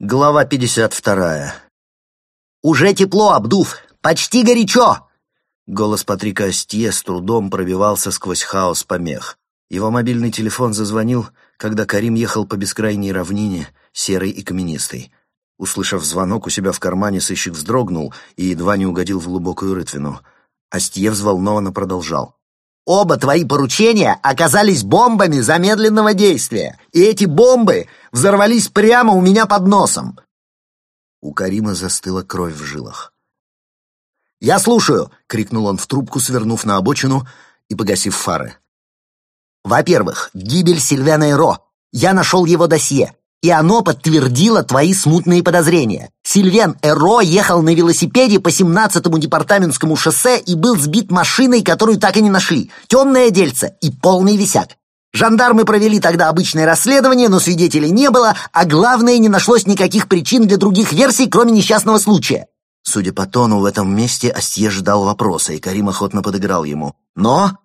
Глава 52. «Уже тепло, Абдув! Почти горячо!» Голос Патрика Астье с трудом пробивался сквозь хаос помех. Его мобильный телефон зазвонил, когда Карим ехал по бескрайней равнине, серой и каменистой. Услышав звонок у себя в кармане, сыщик вздрогнул и едва не угодил в глубокую рытвину. Астье взволнованно продолжал. Оба твои поручения оказались бомбами замедленного действия, и эти бомбы взорвались прямо у меня под носом. У Карима застыла кровь в жилах. «Я слушаю!» — крикнул он в трубку, свернув на обочину и погасив фары. «Во-первых, гибель Сильвена Эро. Я нашел его досье и оно подтвердило твои смутные подозрения. Сильвен Эро ехал на велосипеде по 17-му департаментскому шоссе и был сбит машиной, которую так и не нашли. Темное дельце и полный висяк. Жандармы провели тогда обычное расследование, но свидетелей не было, а главное, не нашлось никаких причин для других версий, кроме несчастного случая. Судя по тону, в этом месте Астье ждал вопроса, и Карим охотно подыграл ему. «Но?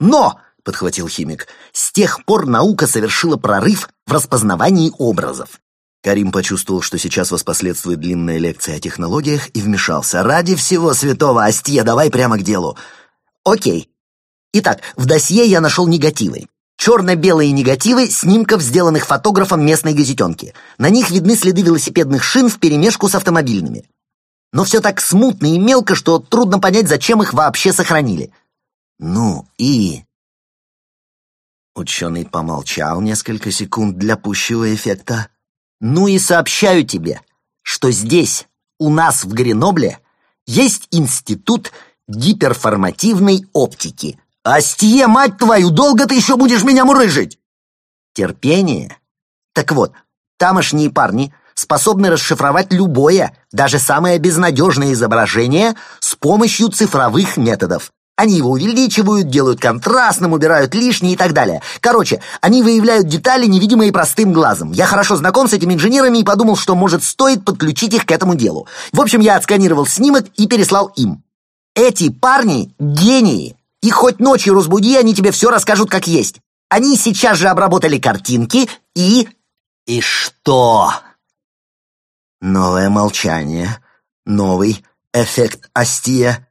Но!» подхватил химик. «С тех пор наука совершила прорыв в распознавании образов». Карим почувствовал, что сейчас воспоследствует длинная лекция о технологиях, и вмешался. «Ради всего святого, Астье, давай прямо к делу». «Окей. Итак, в досье я нашел негативы. Черно-белые негативы снимков, сделанных фотографом местной газетенки. На них видны следы велосипедных шин вперемешку с автомобильными. Но все так смутно и мелко, что трудно понять, зачем их вообще сохранили». «Ну и...» Ученый помолчал несколько секунд для пущего эффекта. «Ну и сообщаю тебе, что здесь, у нас в Гренобле, есть институт гиперформативной оптики. Астье, мать твою, долго ты еще будешь меня мурыжить?» «Терпение. Так вот, тамошние парни способны расшифровать любое, даже самое безнадежное изображение с помощью цифровых методов. Они его увеличивают, делают контрастным, убирают лишнее и так далее. Короче, они выявляют детали, невидимые простым глазом. Я хорошо знаком с этими инженерами и подумал, что, может, стоит подключить их к этому делу. В общем, я отсканировал снимок и переслал им. Эти парни — гении. И хоть ночью разбуди, они тебе все расскажут как есть. Они сейчас же обработали картинки и... И что? Новое молчание. Новый эффект Астия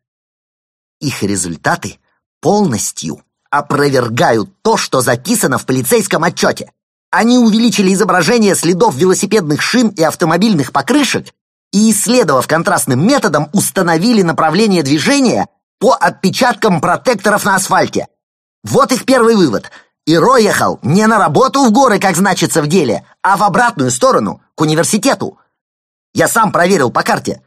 их результаты полностью опровергают то, что записано в полицейском отчете. Они увеличили изображение следов велосипедных шин и автомобильных покрышек и, исследовав контрастным методом, установили направление движения по отпечаткам протекторов на асфальте. Вот их первый вывод. Иро ехал не на работу в горы, как значится в деле, а в обратную сторону, к университету. Я сам проверил по карте.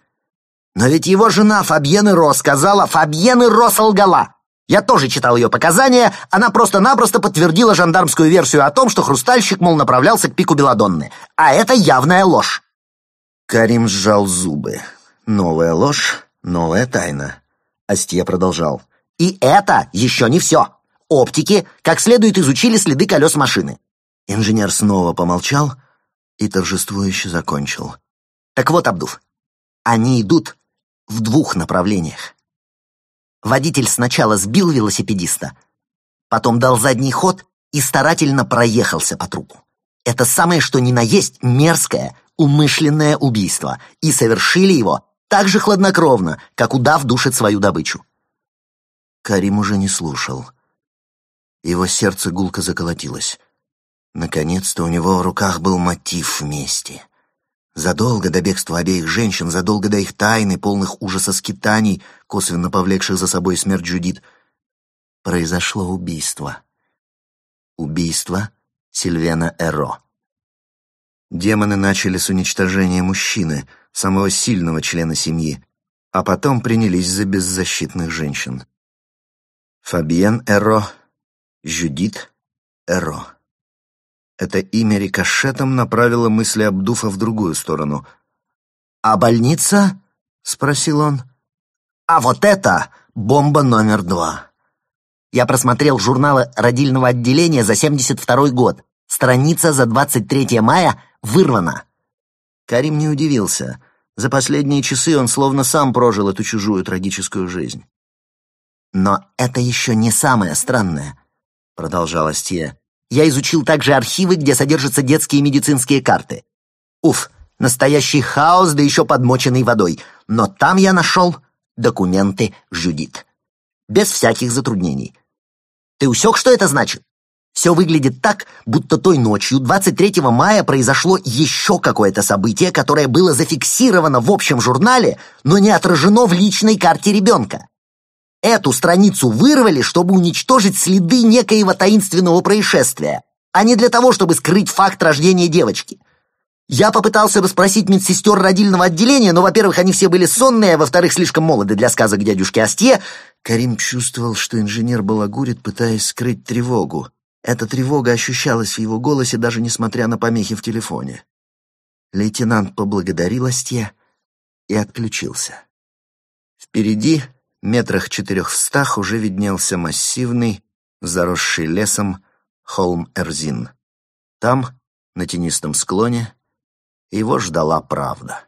Но ведь его жена Фабьен Ро сказала, Фабьен Ро солгала. Я тоже читал ее показания, она просто-напросто подтвердила жандармскую версию о том, что хрустальщик, мол, направлялся к пику Беладонны. А это явная ложь. Карим сжал зубы. Новая ложь, новая тайна. Астье продолжал. И это еще не все. Оптики как следует изучили следы колес машины. Инженер снова помолчал и торжествующе закончил. Так вот, Абдув, они идут в двух направлениях. Водитель сначала сбил велосипедиста, потом дал задний ход и старательно проехался по трупу. Это самое что ни на есть мерзкое, умышленное убийство, и совершили его так же хладнокровно, как удав душит свою добычу. Карим уже не слушал. Его сердце гулко заколотилось. Наконец-то у него в руках был мотив мести. Задолго до бегства обеих женщин, задолго до их тайны, полных ужаса скитаний, косвенно повлекших за собой смерть Джудит, произошло убийство. Убийство Сильвена Эро. Демоны начали с уничтожения мужчины, самого сильного члена семьи, а потом принялись за беззащитных женщин. Фабиен Эро, Жюдит Эро. Это имя рикошетом направило мысли Абдуфа в другую сторону. «А больница?» — спросил он. «А вот это бомба номер два». Я просмотрел журналы родильного отделения за 72 год. Страница за 23 мая вырвана. Карим не удивился. За последние часы он словно сам прожил эту чужую трагическую жизнь. «Но это еще не самое странное», — продолжала Стия. Я изучил также архивы, где содержатся детские медицинские карты. Уф, Настоящий хаос, да еще подмоченный водой. Но там я нашел документы Жюдит. Без всяких затруднений. Ты усек, что это значит? Все выглядит так, будто той ночью, 23 мая, произошло еще какое-то событие, которое было зафиксировано в общем журнале, но не отражено в личной карте ребенка. Эту страницу вырвали, чтобы уничтожить следы некоего таинственного происшествия, а не для того, чтобы скрыть факт рождения девочки. Я попытался расспросить медсестер родильного отделения, но, во-первых, они все были сонные, а во-вторых, слишком молоды для сказок дядюшки Астье. Карим чувствовал, что инженер балагурит, пытаясь скрыть тревогу. Эта тревога ощущалась в его голосе, даже несмотря на помехи в телефоне. Лейтенант поблагодарил Астье и отключился. Впереди, метрах четырехстах, уже виднелся массивный, заросший лесом, холм Эрзин. Там, на тенистом склоне, его ждала правда.